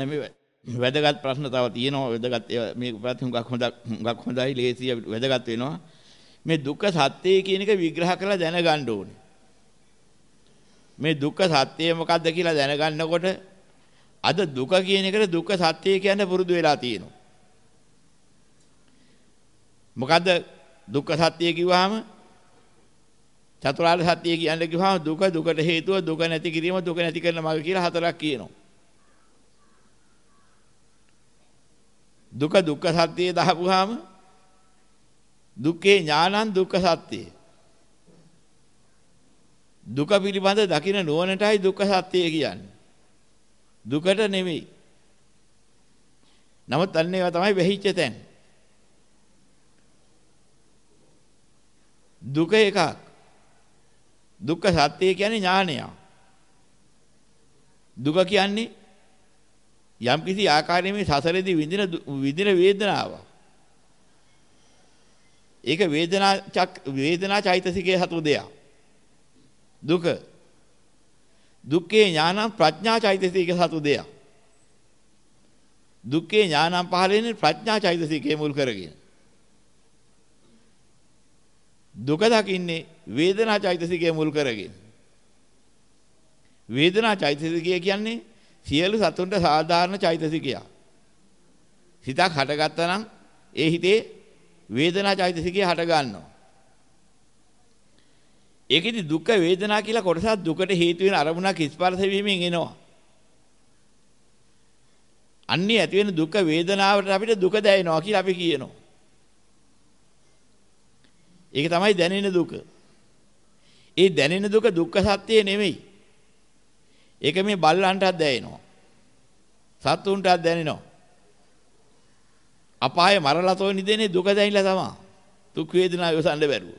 දැන් මේ වැදගත් ප්‍රශ්න තව තියෙනවා. වැදගත් ඒවා මේ ප්‍රශ්න හුඟක් හොඳ හුඟක් හොඳයි. ලේසි වැදගත් වෙනවා. මේ දුක්ඛ සත්‍යය කියන එක විග්‍රහ කරලා දැනගන්න ඕනේ. මේ දුක්ඛ සත්‍යය මොකක්ද කියලා දැනගන්නකොට අද දුක කියන එකට දුක්ඛ සත්‍යය කියන්න පුරුදු වෙලා තියෙනවා. මොකද්ද දුක්ඛ සත්‍යය කිව්වහම? චතුරාර්ය සත්‍යය කියන්න කිව්වහම දුක දුකට හේතුව දුක නැති කිරීම දුක නැති කරන මඟ කියලා හතරක් කියනවා. දුක දුක්ඛ සත්‍යය දහපුවාම දුක්ඛේ ඥානං දුක්ඛ සත්‍යය. දුක පිළිබඳ දකින නුවණටයි දුක්ඛ සත්‍යය කියන්නේ. දුකට නෙමෙයි. නමුත් අන්න ඒවා තමයි වෙහිච්ච තැන්. දුක එකක්. දුක්ඛ සත්‍යය කියන්නේ ඥානය. දුක කියන්නේ යම් කිසි ආකාරයෙන් මේ සසරේදී විඳින විඳින වේදනාව. ඒක වේදනා චක් වේදනා චෛතසිකයේ හතු දෙයක්. දුක. දුක්ඛේ ඥානං ප්‍රඥා චෛතසිකයේ හතු දෙයක්. දුක්ඛේ ඥානං පහළ වෙන්නේ ප්‍රඥා චෛතසිකයේ මුල් කරගෙන. දුක දකින්නේ වේදනා චෛතසිකයේ මුල් කරගෙන. වේදනා චෛතසිකය කියන්නේ සියලු සතුන්ට සාධාරණ චෛතසිකයක්. සිතක් හටගත්තා නම් ඒ හිතේ වේදනා චෛතසිකය හට ගන්නවා. ඒකෙදි දුක් වේදනා කියලා කොටසක් දුකට හේතු වෙන අරමුණක් ස්පර්ශ වීමෙන් එනවා. අන්නේ ඇති වෙන දුක් වේදනාවට අපිට දුක දැනෙනවා කියලා අපි කියනවා. ඒක තමයි දැනෙන දුක. ඒ දැනෙන දුක දුක්ඛ සත්‍ය නෙමෙයි. ඒක මේ බල්ලන්ටත් දැනෙනවා. සත්තුන්ටත් දැනෙනවා. අපායේ මරලා තෝ නිදෙන්නේ දුක දැනිලා තමයි. දුක් වේදනා යොසන්න බැරුව.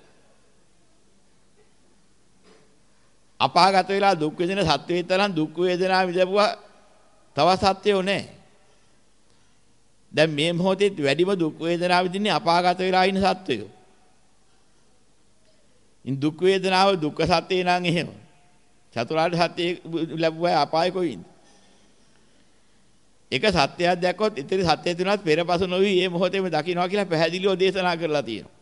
අපාගත වෙලා දුක් විඳින සත්වෙයි තරම් දුක් වේදනා විඳපුවා තව සත්‍යෝ නැහැ. දැන් මේ මොහොතේ වැඩිම දුක් වේදනා විඳින්නේ අපාගත වෙලා ඉන්න සත්වයෝ. ඉන් දුක් වේදනාව දුක්ඛ සත්‍ය නං එහෙම. චතුරාර්ය සත්‍ය ලැබුවා අපාය කොයින්ද? එක සත්‍යයක් දැක්කොත් ඉතින් සත්‍ය තුනත් පෙරපසු නොවි මේ මොහොතේම දකින්නවා කියලා පැහැදිලිව දේශනා කරලා තියෙනවා.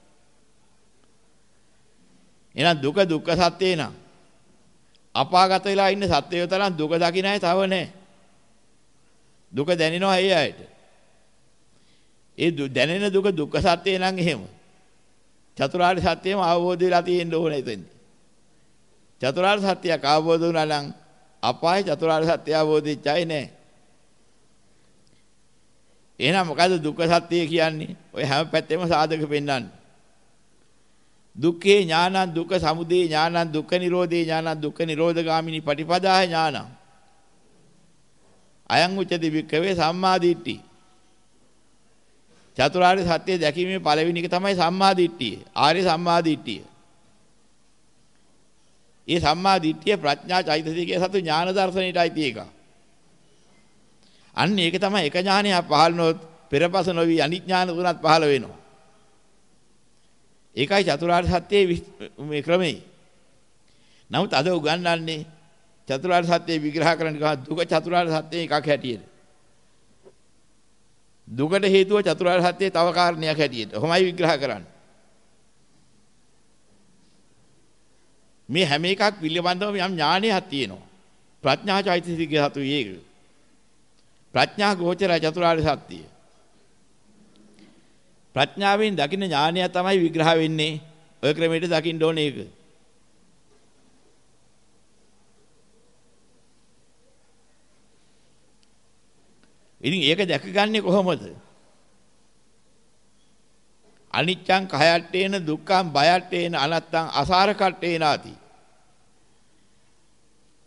එහෙනම් දුක දුක්ඛ සත්‍යේ නම් අපාගත වෙලා ඉන්න සත්‍යය තරම් දුක දකින්න අය තව නැහැ. දුක දැනෙනවා ඒ අයට. ඒ දැනෙන දුක දුක්ඛ සත්‍යේ නම් එහෙම. චතුරාර්ය සත්‍යයම අවබෝධ වෙලා තියෙන්න ඕනේ එතෙන්දී. චතුරාර්ය සත්‍යයක් අවබෝධ වුණා නම් අපාය චතුරාර්ය සත්‍ය අවබෝධෙච්චයි නෑ. එහෙනම් මොකද දුක්ඛ සත්‍ය කියන්නේ? ඔය හැම පැත්තෙම සාධක පෙන්වන්නේ. දුක්ඛේ ඥානං දුක්ඛ සමුදය ඥානං දුක්ඛ නිරෝධේ ඥානං දුක්ඛ නිරෝධගාමිනී පටිපදාය ඥානං. අයං උච්චති වික්කවේ සම්මාදිට්ඨි. චතුරාර්ය සත්‍ය දැකීමේ පළවෙනි එක තමයි සම්මාදිට්ඨිය. ආර්ය සම්මාදිට්ඨිය. ඒ සම්මා දිට්ඨිය ප්‍රඥා චෛතසිකයේ සතු ඥාන දර්ශනයටයි තියෙක. අන්න ඒක තමයි එක ඥානයක් පහළනොත් පෙරපස නොවි අනිත් ඥාන තුනක් පහළ වෙනවා. ඒකයි චතුරාර්ය සත්‍යයේ මේ ක්‍රමේ. නමුත් අද උගන්වන්නේ චතුරාර්ය සත්‍ය විග්‍රහ කරන්න දුක චතුරාර්ය සත්‍යයේ එකක් හැටියට. දුකට හේතුව චතුරාර්ය සත්‍යයේ තව කාරණයක් හැටියට. ඔහොමයි විග්‍රහ කරන්නේ. මේ හැම එකක් පිළිබඳව යම් ඥානයක් තියෙනවා. ප්‍රඥා චෛතසිකය සතු ඒක. ප්‍රඥා ගෝචර චතුරාර්ය සත්‍යය. ප්‍රඥාවෙන් දකින්න ඥානය තමයි විග්‍රහ වෙන්නේ. ඔය ක්‍රමයට දකින්න ඕනේ ඒක. ඉතින් ඒක දැකගන්නේ කොහොමද? අනිච්චං කයට්ටේන දුක්ඛං බයට්ටේන අනත්තං අසාර කට්ටේනාති.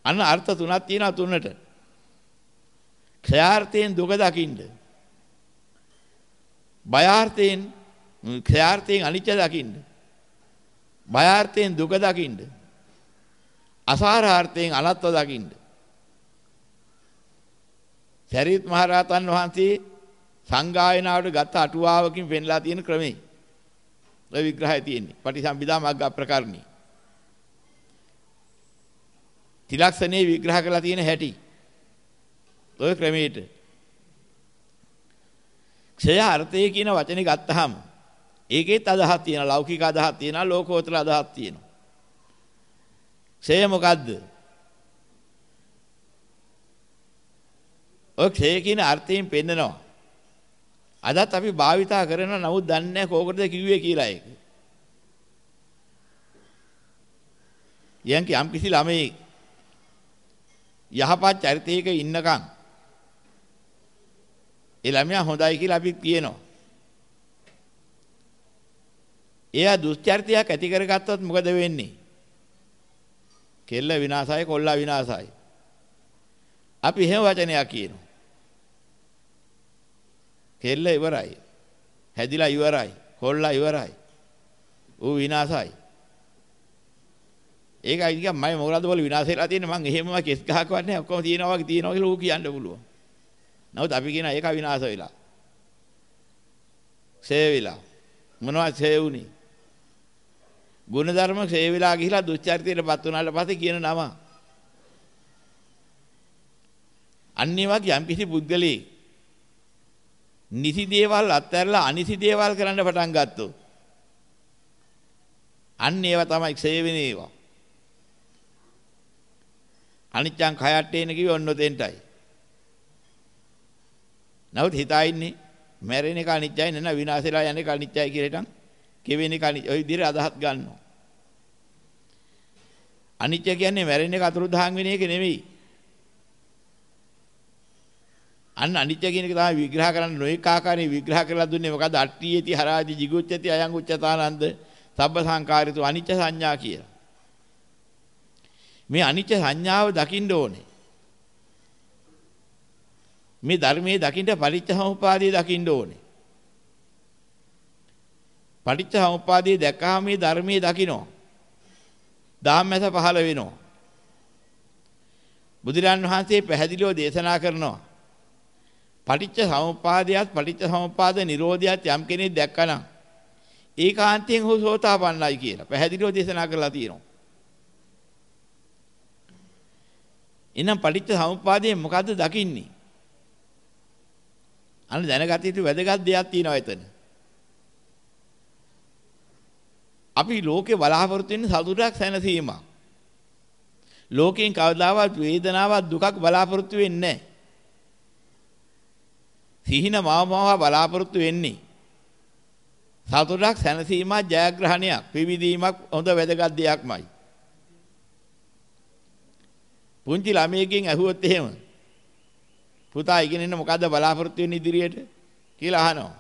අන්න අර්ථ තුනක් තියෙනවා තුනට. ක්ෂයාර්ථයෙන් දුක දකින්න. බයාර්ථයෙන් ක්ෂයාර්ථයෙන් අනිච්ච දකින්න. බයාර්ථයෙන් දුක දකින්න. අසාරාර්ථයෙන් අනත්ව දකින්න. සරියුත් මහ රහතන් වහන්සේ සංගායනාවට ගත අටුවාවකින් පෙන්ලා තියෙන ක්‍රමේ. ඔය විග්‍රහය තියෙන්නේ. පටිසම්භිදා මග්ග ප්‍රකරණී. තිලක්ෂණේ විග්‍රහ කරලා තියෙන හැටි. ඔය ක්‍රමයට ක්ෂය අර්ථය කියන වචනේ ගත්තාම ඒකෙත් අදහක් තියෙනවා ලෞකික අදහක් තියෙනවා ලෝකෝත්තර අදහක් තියෙනවා ක්ෂය මොකද්ද ඔය ක්ෂය කියන අර්ථයෙන් පෙන්නනවා අදත් අපි භාවිතා කරනවා නමුත් දන්නේ නැහැ කෝකටද කිව්වේ කියලා ඒක යම් යම් කිසි ළමයි යහපත් චරිතයක ඉන්නකම් ඒ ළමයා හොඳයි කියලා අපි කියනවා. එයා දුස්චරිතයක් ඇති කරගත්තොත් මොකද වෙන්නේ? කෙල්ල විනාසයි කොල්ලා විනාසයි. අපි එහෙම වචනයක් කියනවා. කෙල්ල ඉවරයි. හැදිලා ඉවරයි. කොල්ලා ඉවරයි. ඌ විනාසයි. ඒකයි නිකන් මම මොකටද බල විනාශ වෙලා තියෙන්නේ මං එහෙමම කෙස් ගහකවත් නැහැ ඔක්කොම තියෙනවා වගේ තියෙනවා කියලා ඌ කියන්න පුළුවන්. නමුත් අපි කියන ඒක විනාශ වෙලා. ක්ෂය වෙලා. මොනවද ක්ෂය වුනේ? ගුණධර්ම ක්ෂය වෙලා ගිහිලා දුස්චරිතයටපත් වුණාට පස්සේ කියන නම. අන්නේ වගේ යම්කිසි පුද්ගලෙක් නිසි දේවල් අත්හැරලා අනිසි දේවල් කරන්න පටන් ගත්තොත් අන්න ඒවා තමයි ක්ෂය වෙන ඒවා. අනිච්චං khයට්ටේන කිව්වේ ඔන්න ඔතෙන්ටයි. නමුත් හිතා ඉන්නේ මැරෙන එක අනිච්චයි නේද විනාශෙලා යන එක අනිච්චයි කියලා හිටන් කෙවෙන එක අනිච්ච ඔය විදිහට අදහස් ගන්නවා. අනිච්ච කියන්නේ මැරෙන එක අතුරුදහන් වෙන එක නෙමෙයි. අන්න අනිච්ච කියන එක තමයි විග්‍රහ කරන්න නොඑක ආකාරයෙන් විග්‍රහ කරලා දුන්නේ මොකද්ද අට්ඨියති හරාදි jigucchati අයං උච්චතානන්ද සබ්බ සංකාරිතු අනිච්ච සංඥා කියලා. මේ අනිච්ච සංඥාව දකින්න ඕනේ. මේ ධර්මයේ දකින්න පටිච්චසමුපාදයේ දකින්න ඕනේ. පටිච්චසමුපාදයේ දැක්කහම මේ ධර්මයේ දකින්න. ධම්මස පහළ වෙනවා. බුදුරන් වහන්සේ පැහැදිලිව දේශනා කරනවා. පටිච්ච සමුප්පාදයත් පටිච්ච සමුප්පාද නිරෝධයත් යම් කෙනෙක් දැක්කනම් ඒකාන්තයෙන් හෝ සෝතාපන්නයි කියලා පැහැදිලිව දේශනා කරලා තියෙනවා. එහෙනම් පටිච්ච සමුප්පාදයෙන් මොකද්ද දකින්නේ? අන්න දැනගත යුතු වැදගත් දෙයක් තියෙනවා එතන. අපි ලෝකේ බලාපොරොත්තු වෙන සතුටක් සැනසීමක්. ලෝකෙන් කවදාවත් වේදනාවක් දුකක් බලාපොරොත්තු වෙන්නේ නැහැ. සිහින මාවමාව බලාපොරොත්තු වෙන්නේ. සතුටක් සැනසීමක් ජයග්‍රහණයක් පිවිදීමක් හොඳ වැදගත් දෙයක්මයි. පුංචි ළමයෙක්ගෙන් ඇහුවොත් එහෙම පුතා ඉගෙන ඉන්න මොකද්ද බලාපොරොත්තු වෙන්නේ ඉදිරියට කියලා අහනවා.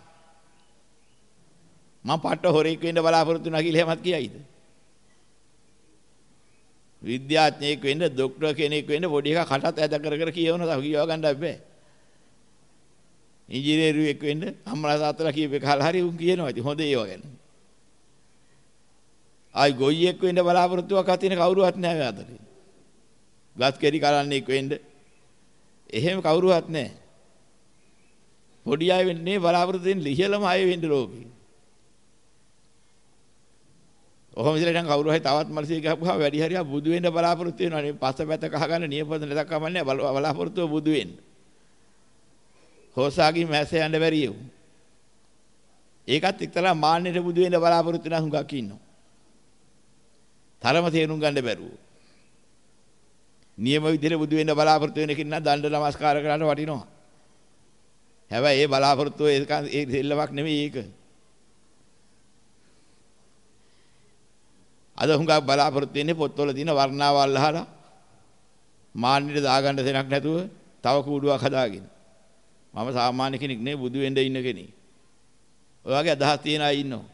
මම පට්ට හොරෙක් වෙන්න බලාපොරොත්තු වෙනවා කියලා එහෙමත් කියයිද? විද්‍යාඥයෙක් වෙන්න, ડોක්ටර් කෙනෙක් වෙන්න පොඩි එකා කටත් ඇද කර කර කියවන තව කියව ගන්න බෑ. ඉංජිනේරුවෙක් වෙන්න අම්මලා තාත්තලා කියපේ කාලා හරි උන් කියනවා. ඉතින් හොඳ ඒවා ගැන. ආයි ගොයියෙක් වෙන්න බලාපොරොත්තුවක් අතින කවුරුවත් නැහැ අතරේ. ගස් කෙරි කරන්නෙක් වෙන්න එහෙම කවුරුවත් නැහැ. පොඩි අය වෙන්නේ බලාපොරොත්තු වෙන ලිහලම අය වෙන්න ලෝකේ. ඔහොම ඉතල දැන් කවුරු හරි තවත් මනසේ ගහපුවා වැඩි හරියක් බුදු වෙන්න බලාපොරොත්තු වෙනවා නේ පස්සපැත්ත කහ ගන්න නියපොත නැතක් කමන්නේ බලාපොරොත්තුව බුදු වෙන්න. හොසාගේ මැස්ස යන්න බැරිය උ. ඒකත් එක්තරා මාන්නෙට බුදු වෙන්න බලාපොරොත්තු වෙන හුඟක් ඉන්නවා. තරම තේරුම් ගන්න බැරුව. නියම විදිහට බුදු වෙන්න බලාපොරොත්තු වෙන කෙනා දණ්ඩ නමස්කාර කරන්න වටිනවා. හැබැයි ඒ බලාපොරොත්තු ඒ දෙල්ලමක් නෙමෙයි ඒක. අද හුඟක් බලාපොරොත්තු වෙන්නේ පොත්වල තියෙන වර්ණාවල් අහලා මාන්නෙට දාගන්න දෙයක් නැතුව තව කූඩුවක් හදාගෙන. මම සාමාන්‍ය කෙනෙක් නෙවෙයි බුදු වෙන්න ඉන්න කෙනෙක්. ඔය වගේ අදහස් තියන අය ඉන්නවා.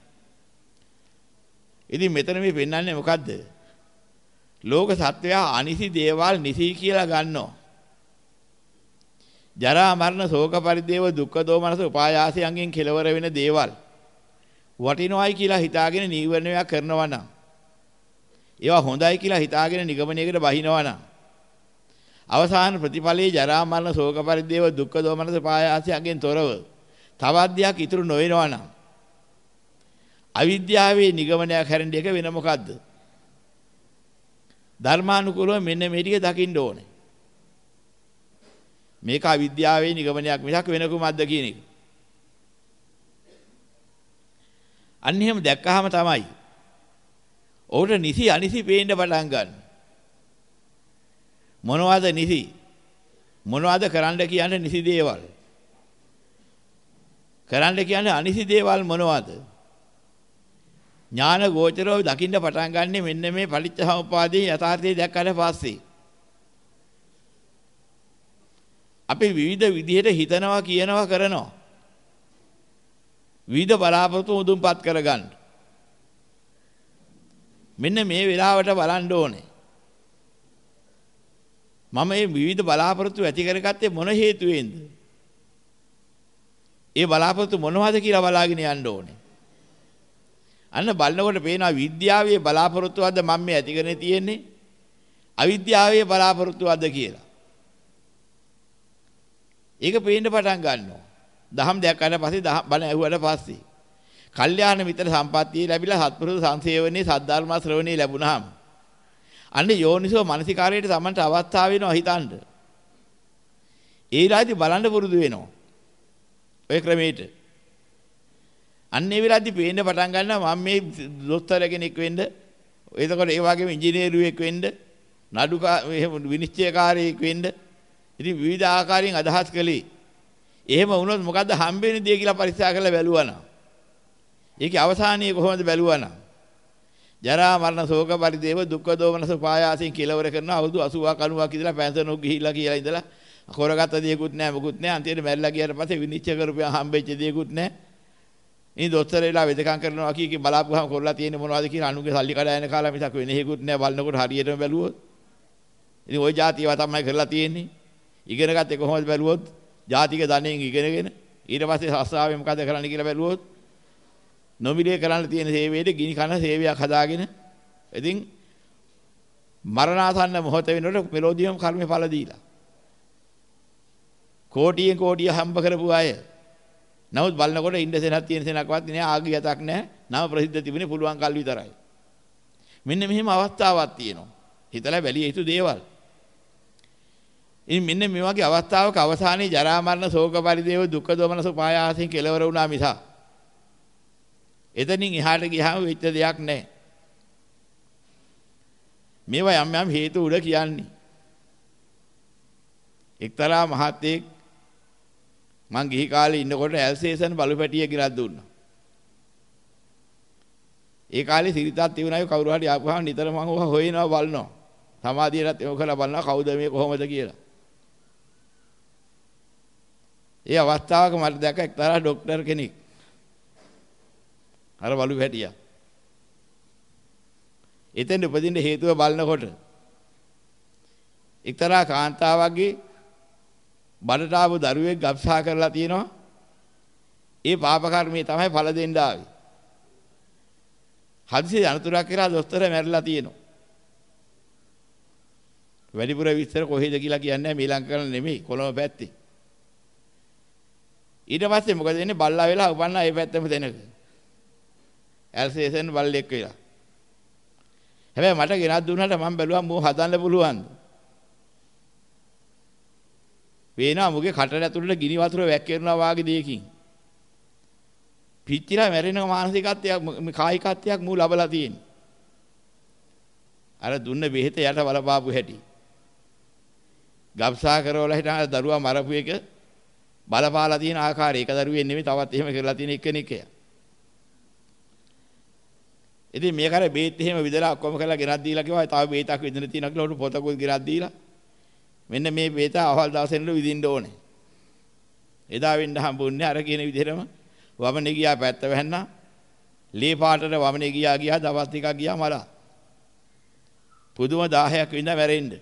ඉතින් මෙතන මේ පෙන්වන්නේ මොකද්ද? ලෝක සත්වයා අනිසි දේවල් නිසි කියලා ගන්නවා. ජරා මරණ ශෝක පරිදේව දුක්ඛ දෝමනස උපායාසයන්ගෙන් කෙලවර වෙන දේවල් වටිනවයි කියලා හිතාගෙන නීවරණයක් කරනවා නම් ඒවා හොඳයි කියලා හිතාගෙන නිගමනයකට බහිනවා නම් අවසාන ප්‍රතිඵලයේ ජරා මරණ ශෝක පරිදේව දුක්ඛ දෝමනස උපායාසයන්ගෙන් තොරව තවත් දෙයක් ඉතුරු නොවෙනවා නම් අවිද්‍යාවේ නිගමනයක් හැරෙන්න එක වෙන මොකද්ද ධර්මානුකූලව මෙන්න මේ ටික දකින්න ඕනේ. මේක අවිද්‍යාවේ නිගමනයක් මිසක් වෙන කුමක්ද කියන එක. අන්න එහෙම දැක්කහම තමයි ඔහුට නිසි අනිසි පේන්න පටන් ගන්න. මොනවද නිසි? මොනවද කරන්න කියන්නේ නිසි දේවල්? කරන්න කියන්නේ අනිසි දේවල් මොනවද? ඥාන ගෝචරව දකින්න පටන් ගන්නෙ මෙන්න මේ පටිච්චසමුපාදයේ යථාර්ථය දැක්කට පස්සේ. අපි විවිධ විදිහට හිතනවා කියනවා කරනවා. විවිධ බලාපොරොත්තු මුදුන්පත් කරගන්න. මෙන්න මේ වෙලාවට බලන්න ඕනේ. මම මේ විවිධ බලාපොරොත්තු ඇති කරගත්තේ මොන හේතුවෙන්ද? ඒ බලාපොරොත්තු මොනවද කියලා බලාගෙන යන්න ඕනේ. අන්න බලනකොට පේනවා විද්‍යාවේ බලාපොරොත්තුවක්ද මම මේ ඇති කරගෙන තියෙන්නේ? අවිද්‍යාවේ බලාපොරොත්තුවක්ද කියලා. ඒක පේන්න පටන් ගන්නවා. දහම් දෙයක් අහලා පස්සේ දහම් බණ ඇහුවට පස්සේ. කල්යාණ මිත්‍ර සම්පත්තිය ලැබිලා සත්පුරුෂ සංසේවනයේ සද්ධර්ම ශ්‍රවණේ ලැබුණාම අන්න යෝනිසෝ මානසිකාරයට Tamanට අවස්ථාව වෙනවා හිතන්න. ඒ රාජි බලන්න පුරුදු වෙනවා. ඔය ක්‍රමයට. අන්න ඒ වෙලාවේදී පේන්න පටන් ගන්නවා මම මේ දොස්තර කෙනෙක් වෙන්න එතකොට ඒ වගේම ඉංජිනේරුවෙක් වෙන්න නඩුකා විනිශ්චයකාරයෙක් වෙන්න ඉතින් විවිධ ආකාරයෙන් අදහස් කළේ එහෙම වුණොත් මොකද්ද හම්බෙන්නේ දිය කියලා පරික්ෂා කරලා බැලුවා නම් ඒකේ අවසානයේ කොහොමද බැලුවා නම් ජරා මරණ ශෝක පරිදේව දුක්ඛ දෝමනස පායාසෙන් කෙලවර කරන අවුරුදු 80ක් 90ක් ඉඳලා පෑන්සනෝ ගිහිලා කියලා ඉඳලා හොරගත්ත දේකුත් නැහැ මොකුත් නැහැ. අන්තිමට මැරිලා ගියාට පස්සේ විනිශ්චය කරපුවා හම්බෙච්ච දේකුත් නැහැ. ඉතින් දොස්තර වෙලා වෙදකම් කරනවා කී කී බලාපුවාම කරලා තියෙන්නේ මොනවද කියලා අනුගේ සල්ලි කඩායන කාලා මිසක් වෙන හේකුත් නැහැ. බලනකොට හරියටම බැලුවොත්. ඉතින් ওই જાතියව තමයි කරලා තියෙන්නේ. ඉගෙන ගත්තේ කොහොමද බැලුවොත්? ජාතික ධනෙන් ඉගෙනගෙන ඊට පස්සේ සස්සාවේ මොකද කරන්න කියලා බැලුවොත් නොමිලේ කරන්න තියෙන සේවයට ගිනි කන සේවයක් හදාගෙන ඉතින් මරණාසන්න මොහොත වෙනකොට මෙලෝදියම් කර්මේ ඵල දීලා. කෝටියෙන් කෝටිය හම්බ කරපු අය. නමුත් බලනකොට ඉන්න සෙනක් තියෙන සෙනක්වත් නෑ ආගි යතක් නෑ නම ප්‍රසිද්ධ තිබුණේ පුළුවන් කල් විතරයි. මෙන්න මෙහෙම අවස්ථාවක් තියෙනවා. හිතලා බැලිය යුතු දේවල්. ඉතින් මෙන්න මේ වගේ අවස්ථාවක අවසානයේ ජරා මරණ ශෝක පරිදේව දුක්ඛ දෝමනස පායාසයෙන් කෙලවර වුණා මිස එතනින් එහාට ගියාම වෙච්ච දෙයක් නැහැ මේවා යම් යම් හේතු උඩ කියන්නේ එක්තරා මහත්තයෙක් මං ගිහි කාලේ ඉන්නකොට ඇල්සේසන් බලුපැටිය ගිරක් දුන්නා. ඒ කාලේ සිරිතක් තිබුණාය කවුරු හරි ආපුවාම නිතර මම ඕවා හොයනවා බලනවා. සමාධියටත් ඒක කරලා බලනවා කවුද මේ කොහොමද කියලා. ඒ අවස්ථාවක මට දැක එක්තරා ડોක්ටර් කෙනෙක්. අර බලුපැටියා. එතෙන් උපදින්න හේතුව බලනකොට එක්තරා කාන්තාවක්ගේ බඩට ආපු දරුවෙක් ගබ්සා කරලා තියෙනවා. ඒ පාප කර්මයේ තමයි ඵල දෙන්න ආවේ. හදිසි අනතුරක් කියලා දොස්තර මැරිලා තියෙනවා. වැඩිපුර විස්තර කොහෙද කියලා කියන්නේ මේ ලංකාවේ නෙමෙයි කොළඹ පැත්තේ. ඊට පස්සේ මොකද වෙන්නේ බල්ලා වෙලා උපන්නා ඒ පැත්තම දෙනක. ඇල්සේසන් බල්ලෙක් වෙලා. හැබැයි මට ගෙනත් දුන්නාට මම බැලුවා මෝ හදන්න පුළුවන්ද? පේනවා මුගේ කටට ඇතුළට ගිනි වතුර වැක්කිරනවා වාගේ දෙයකින්. පිච්චිලා මැරෙන මානසිකත්වයක් කායිකත්වයක් මූ ලබලා තියෙන්නේ. අර දුන්න බෙහෙත යට බලපාපු හැටි. ගබ්සා කරවල හිටන දරුවා මරපු එක බලපාලා තියෙන ආකාරය එක දරුවෙන් නෙමෙයි තවත් එහෙම කරලා තියෙන එක්කෙනෙක්ය. ඉතින් මේක අර බේත් එහෙම විදලා ඔක්කොම කරලා ගෙනත් දීලා කිව්වා තව බේතක් විදින තියෙනවා කියලා උඩ පොතකුත් ගෙනත් දීලා මෙන්න මේ බේත අවල් දවසෙන්ලු විදින්න ඕනේ. එදා වෙන්න හම්බුන්නේ අර කියන විදිහටම වමනේ ගියා පැත්ත වැහන්නා. ලේ පාටට වමනේ ගියා ගියා දවස් ටිකක් ගියා මලා. පුදුම 10ක් වින්දා මැරෙන්න.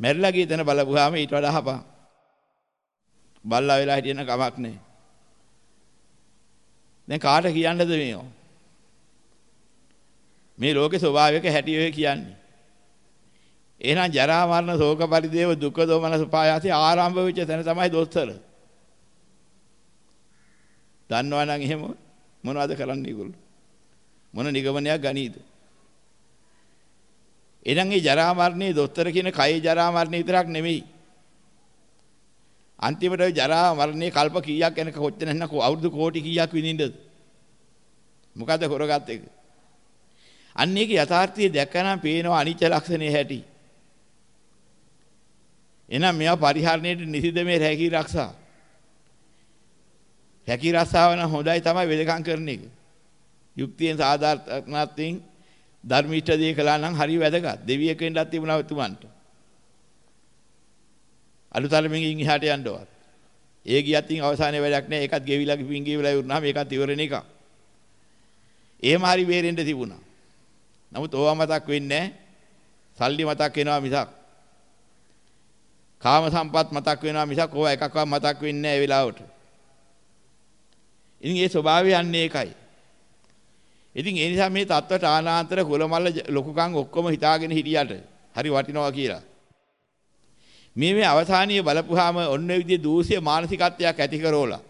මැරිලා ගිය තැන බලපුවාම ඊට වඩා හපා. බල්ලා වෙලා හිටියන කමක් නැහැ. දැන් කාට කියන්නද මේව? මේ ලෝකේ ස්වභාවික හැටි ඔය කියන්නේ. එහෙනම් ජරා මරණ ශෝක පරිදේව දුක්ඛ දෝමනස පායාසී ආරම්භ වෙච්ච තැන තමයි දොස්තර. දන්නවා නම් එහෙම මොනවද කරන්නේ ඒගොල්ලෝ? මොන නිගමනයක් ගනීද? එහෙනම් මේ ජරා මරණේ දොස්තර කියන කයේ ජරා මරණේ විතරක් නෙමෙයි. අන්තිමට ජරා මරණේ කල්ප කීයක් යනක කොච්චර නැත්නම් අවුරුදු කෝටි කීයක් විඳින්නද? මොකද කරගත් එක? අන්න ඒක යථාර්ථය දැක්කනම් පේනවා අනිච්ච ලක්ෂණේ හැටි. එහෙනම් මේවා පරිහරණයට නිසිද මේ රැකී ආරක්ෂා. රැකී ආරක්ෂාව නම් හොඳයි තමයි වෙදකම් කරන එක. යුක්තියෙන් සාධාරණත්වයෙන් ධර්මිෂ්ඨ දේ කළා නම් හරි වැදගත්. දෙවියෙක් වෙන්නත් තිබුණා තුමන්ට. අලුතලමින් ඉහාට යන්නවත්. ඒ ගියත් ඉන් අවසානයේ වැඩක් නැහැ. ඒකත් ගෙවිලා ගිහින් ගෙවිලා ඉවරනහම ඒකත් ඉවරන එක. එහෙම හරි වේරෙන්න තිබුණා. නමුත් ඕවා මතක් වෙන්නේ සල්ලි මතක් වෙනවා මිසක්. කාම සම්පත් මතක් වෙනවා මිසක් ඕවා එකක්වත් මතක් වෙන්නේ නැහැ ඒ වෙලාවට. ඉතින් ඒ ස්වභාවය යන්නේ ඒකයි. ඉතින් ඒ නිසා මේ தත්වට ආනාන්තර කුලමල්ල ලොකුකම් ඔක්කොම හිතාගෙන හිටියට හරි වටිනවා කියලා. මේ මේ අවසානීය බලපුවාම ඔන්න ඔය විදිහේ දූෂ්‍ය මානසිකත්වයක් ඇති කරෝලා.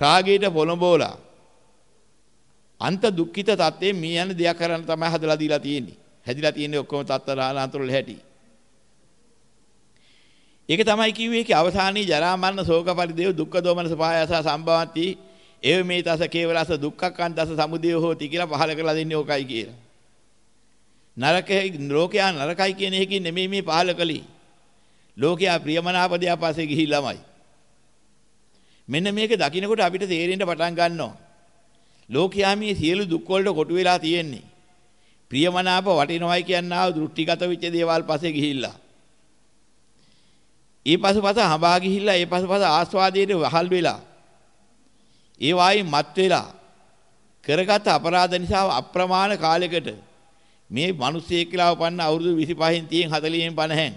රාගයට පොළඹෝලා. අන්ත දුක්ඛිත තත්ත්වයෙන් මේ යන දෙයක් කරන්න තමයි හදලා දීලා තියෙන්නේ. හැදිලා තියෙන්නේ ඔක්කොම තත්ත්වලාන්තර වල හැටි. ඒක තමයි කිව්වේ ඒකේ අවසානයේ ජරා මරණ ශෝක පරිදේව දුක්ඛ දෝමන සපායස සම්භවಂತಿ ඒව මේ තස කේවලස දුක්ඛකන් දස සමුදය හෝති කියලා පහල කරලා දෙන්නේ ඕකයි කියලා. නරකේ ලෝකයා නරකයි කියන එකකින් නෙමෙයි මේ පහල කළේ. ලෝකයා ප්‍රියමනාපදයා පස්සේ ගිහිල්ලාමයි. මෙන්න මේක දකින්නකොට අපිට තේරෙන්න පටන් ගන්නවා. ලෝකයා මේ සියලු දුක් වලට කොටු වෙලා තියෙන්නේ. ප්‍රියමනාප වටිනවයි කියනවා දෘෂ්ටිගත වෙච්ච දේවල් පස්සේ ගිහිල්ලා. ඒ පසුපස හඹා ගිහිල්ලා ඒ පසුපස ආස්වාදයේ වහල් වෙලා. ඒ වායි මත් වෙලා කරගත් අපරාධ නිසා අප්‍රමාණ කාලයකට මේ මිනිස්සෙක් කියලා උපන්න අවුරුදු 25න් 30න් 40න් 50න්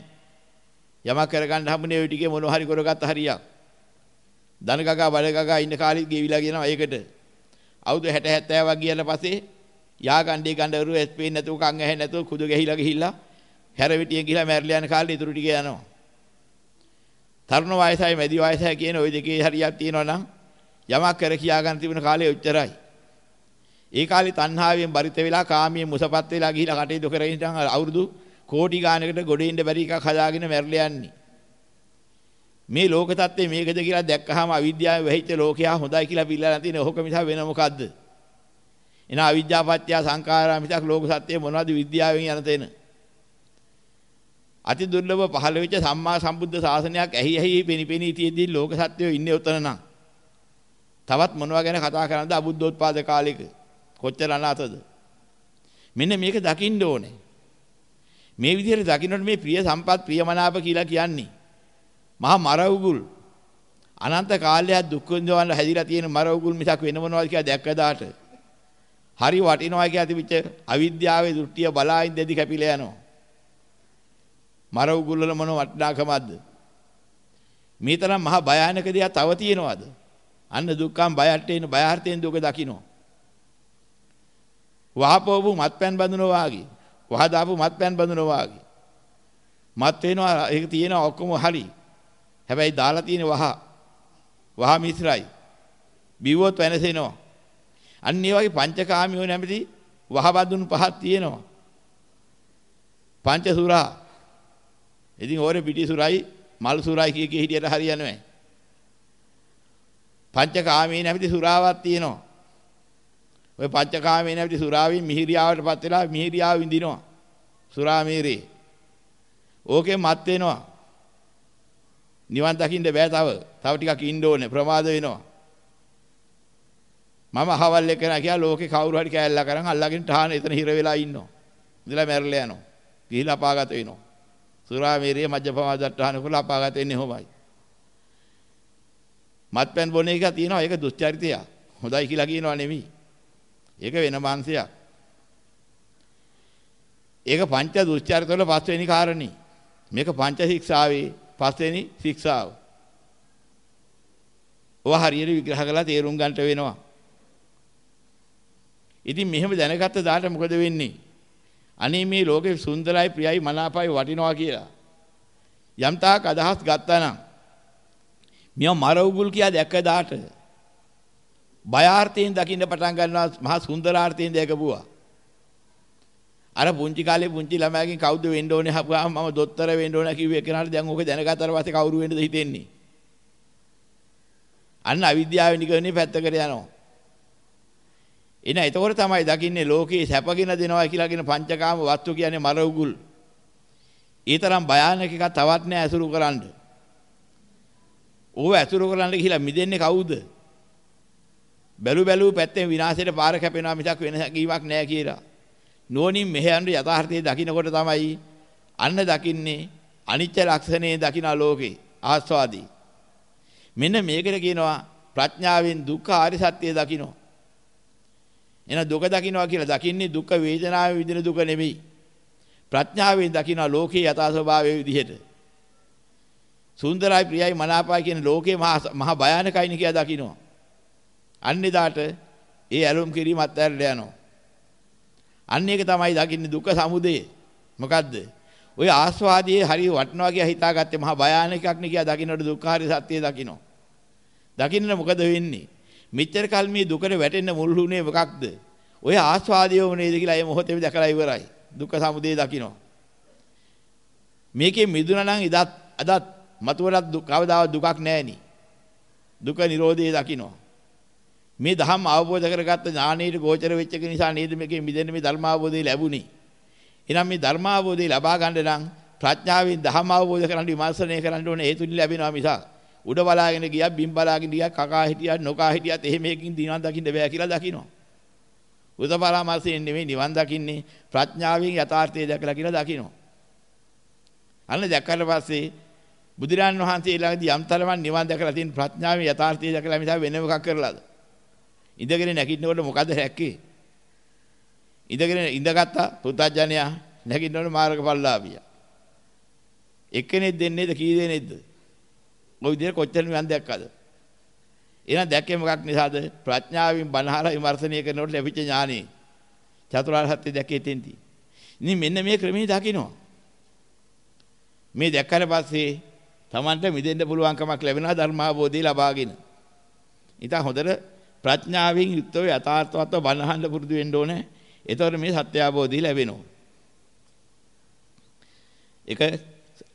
යමක් කරගන්න හම්බුනේ ওই ටිකේ මොනවා හරි කරගත්ත හරියක්. ධන ගගා බඩ ගගා ඉන්න කාලෙත් ගෙවිලා කියනවා ඒකට. අවුරුදු 60 70ක් ගියලා පස්සේ යාගණ්ඩේ ගණ්ඩවරු එස්පේන් නැතුව කන් ඇහෙන්නේ නැතුව කුදු ගහිලා ගිහිල්ලා හැරවිටියෙන් ගිහිලා මැරිලා යන කාලේ ඉතුරු ටික යනවා. තරුණ වයසයි මැදි වයසයි කියන ওই දෙකේ හරියක් තියෙනවා නම් යමක් කර කියා ගන්න තිබුණ කාලේ උච්චරයි. ඒ කාලේ තණ්හාවෙන් බරිත වෙලා කාමයෙන් මුසපත් වෙලා ගිහිලා කටයුතු කරගෙන ඉඳන් අවුරුදු කෝටි ගානකට ගොඩ ඉන්න බැරි එකක් හදාගෙන මැරලා යන්නේ. මේ ලෝක தත්ත්වය මේකද කියලා දැක්කහම අවිද්‍යාවෙන් වැහිච්ච ලෝකයා හොඳයි කියලා පිළිලා නැතිනේ ඔහොක මිස වෙන මොකද්ද? එන අවිද්‍යාපත්‍ය සංඛාරා මිසක් ලෝක සත්‍යය මොනවද විද්‍යාවෙන් යන තැන? අති දුර්ලභ පහළ වෙච්ච සම්මා සම්බුද්ධ ශාසනයක් ඇහි ඇහි පෙනිපෙනී තියෙද්දි ලෝක සත්‍යය ඉන්නේ උතන නම්. තවත් මොනවා ගැන කතා කරන්නද අබුද්ධෝත්පාද කාලෙක? කොච්චර අනාතද? මෙන්න මේක දකින්න ඕනේ. මේ විදිහට දකින්නට මේ ප්‍රිය සම්පත් ප්‍රියමනාප කියලා කියන්නේ. මහා මර උගුල් අනන්ත කාලයක් දුක් විඳවන්න හැදිලා තියෙන මර උගුල් මිසක් වෙන මොනවද කියලා දැක්කදාට හරි වටිනවා කියලා තිබිච්ච අවිද්‍යාවේ දෘෂ්ටිය බලායින් දෙදි කැපිලා යනවා. මර උගුල් වල මොන වටිනාකමක්ද? මේ තරම් මහා භයානක දෙයක් තව තියෙනවද? අන්න දුක්ඛම් බයට එන බයාර්ථයෙන් දුක දකින්න වහපෝපු මත්පැන් බඳුනවා වාගේ. වහ දාපු මත්පැන් බඳුනවා වාගේ. මත් වෙනවා ඒක තියෙනවා ඔක්කොම හරි. හැබැයි දාලා තියෙන වහ වහ මිශ්‍රයි. බිව්වොත් වෙනසෙනවා. අන්න ඒ වගේ පංචකාමියෝ නැමැති වහ බඳුන් පහක් තියෙනවා. පංච සුරා. ඉතින් ඕරේ පිටි සුරයි මල් සුරයි කිය කී හිටියට හරියන්නේ නැහැ. පංචකාමී නැමැති සුරාවක් තියෙනවා. ඔය පංචකාමයේ නැවති සුරාවෙන් මිහිරියාවටපත් වෙලා මිහිරියාව විඳිනවා. සුරාමීරේ. ඕකේ මත් වෙනවා. නිවන් දකින්න බෑ තව. තව ටිකක් ඉන්න ඕනේ. ප්‍රමාද වෙනවා. මම අහවල් එක නා කියලා ලෝකේ කවුරු හරි කෑල්ලා කරන් අල්ලගෙන ටහන එතන හිර වෙලා ඉන්නවා. ඉඳලා මැරලා යනවා. ගිහිලා අපාගත වෙනවා. සුරාමීරේ මජ්ජපමාදට්ටහන කරලා අපාගත වෙන්නේ කොහොමයි? මත්පැන් බොන එක තියෙනවා ඒක දුස්චරිතයක්. හොඳයි කියලා කියනවා නෙමෙයි. ඒක වෙන මාංශයක්. ඒක පංච දුස්චරිතවල පස්වෙනි කාරණේ. මේක පංච ශික්ෂාවේ පස්වෙනි ශික්ෂාව. ඔය හරියට විග්‍රහ කරලා තේරුම් ගන්නට වෙනවා. ඉතින් මෙහෙම දැනගත්ත දාට මොකද වෙන්නේ? අනේ මේ ලෝකේ සුන්දරයි ප්‍රියයි මනාපයි වටිනවා කියලා. යම් තාක් අදහස් ගත්තා නම් මිය මර උගුල් කියා දැක්ක දාට බයාර්ථයෙන් දකින්න පටන් ගන්නවා මහා සුන්දරාර්ථයෙන් දැකපුවා. අර පුංචි කාලේ පුංචි ළමයාගෙන් කවුද වෙන්න ඕනේ හපුවාම මම දොස්තර වෙන්න ඕන කිව්වේ කෙනාට දැන් ඕක දැනගත්තට පස්සේ කවුරු වෙන්නද හිතෙන්නේ. අන්න අවිද්‍යාව නිකන්නේ පැත්තකට යනවා. එන එතකොට තමයි දකින්නේ ලෝකේ සැපගෙන දෙනවා කියලා කියන පංචකාම වස්තු කියන්නේ මර උගුල්. ඒ තරම් භයානක එකක් තවත් නෑ ඇසුරු කරන්න. ඕව ඇසුරු කරන්න කියලා මිදෙන්නේ කවුද? බැලු බැලු පැත්තෙන් විනාශයට පාර කැපෙනවා මිසක් වෙන හැකියාවක් නෑ කියලා. නෝනින් මෙහෙයන් යථාර්ථයේ දකින්නකොට තමයි අන්න දකින්නේ අනිත්‍ය ලක්ෂණේ දකින්න ලෝකේ ආස්වාදී. මෙන්න මේකට කියනවා ප්‍රඥාවෙන් දුක්ඛ ආරි සත්‍ය දකින්න. එන දුක දකින්නවා කියලා දකින්නේ දුක් වේදනාවේ විඳින දුක නෙමෙයි. ප්‍රඥාවෙන් දකින්න ලෝකේ යථා ස්වභාවයේ විදිහට. සුන්දරයි ප්‍රියයි මනාපයි කියන ලෝකේ මහා භයානකයිනි කියලා දකින්නවා. අන්න එදාට ඒ ඇලුම් කිරීම අත්හැරලා යනවා. අන්න ඒක තමයි දකින්නේ දුක සමුදය. මොකද්ද? ඔය ආස්වාදයේ හරිය වටනවා කියලා හිතාගත්තේ මහා භයානකයක් නේ කියලා දකින්නට දුක්ඛාරය සත්‍යය දකින්න. දකින්න මොකද වෙන්නේ? මෙච්චර කල් මේ දුකට වැටෙන්න මුල් වුණේ මොකක්ද? ඔය ආස්වාදයෝම නේද කියලා ඒ මොහොතේම දැකලා ඉවරයි. දුක්ඛ සමුදය දකින්න. මේකේ මිදුණා නම් ඉදත් අදත් මතුවරත් කවදාවත් දුකක් නැහෙනි. දුක නිරෝධය දකින්න. මේ ධම්ම අවබෝධ කරගත්ත ඥානීය ගෝචර වෙච්ච එක නිසා නේද මේකේ මිදෙන්න මේ ධර්ම අවබෝධය ලැබුණේ. එහෙනම් මේ ධර්ම අවබෝධය ලබා ගන්න නම් ප්‍රඥාවෙන් ධම්ම අවබෝධ කරන් විමර්ශනය කරන්න ඕනේ ඒ තුලින් ලැබෙනවා මිසක් උඩ බලාගෙන ගියා බිම් බලාගෙන ගියා කකා හිටියා නොකා හිටියත් එහෙම එකකින් දිනවන් දකින්න බෑ කියලා දකිනවා. උද පරාමර්ශයෙන් නෙමෙයි නිවන් දකින්නේ ප්‍රඥාවෙන් යථාර්ථය දැකලා කියලා දකිනවා. අන්න දැක්කට පස්සේ බුදුරන් වහන්සේ ළඟදී යම් තරමක් නිවන් දැකලා තියෙන ප්‍රඥාවෙන් යථාර්ථය දැකලා මිසක් වෙන මොකක් කරලාද? ඉඳගෙන නැගිටිනකොට මොකද රැක්කේ? ඉඳගෙන ඉඳගත්තා පුතඥයා නැගිටිනකොට මාර්ගඵලලාභියා. එක්කෙනෙක් දෙන්නේද කී දෙනෙක්ද? ওই විදිහට කොච්චර නිවන් දැක්කද? එහෙනම් දැක්කේ මොකක් නිසාද? ප්‍රඥාවෙන් බණහලා විමර්ශනය කරනකොට ලැබිච්ච ඥානෙ. චතුරාර්ය සත්‍ය දැකේ තෙන්ති. ඉතින් මෙන්න මේ ක්‍රමී දකින්නවා. මේ දැක්කට පස්සේ Tamanට මිදෙන්න පුළුවන්කමක් ලැබෙනවා ධර්මාභෝධය ලබාගෙන. ඉතින් හොඳට ප්‍රඥාවෙන් යුක්තව යථාර්ථවත්ව බණහන්න පුරුදු වෙන්න ඕනේ. එතකොට මේ සත්‍ය අවබෝධය ලැබෙනවා. ඒක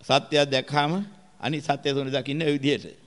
සත්‍යය දැක්කම අනිත් සත්‍ය තුන දකින්න ඔය විදිහට.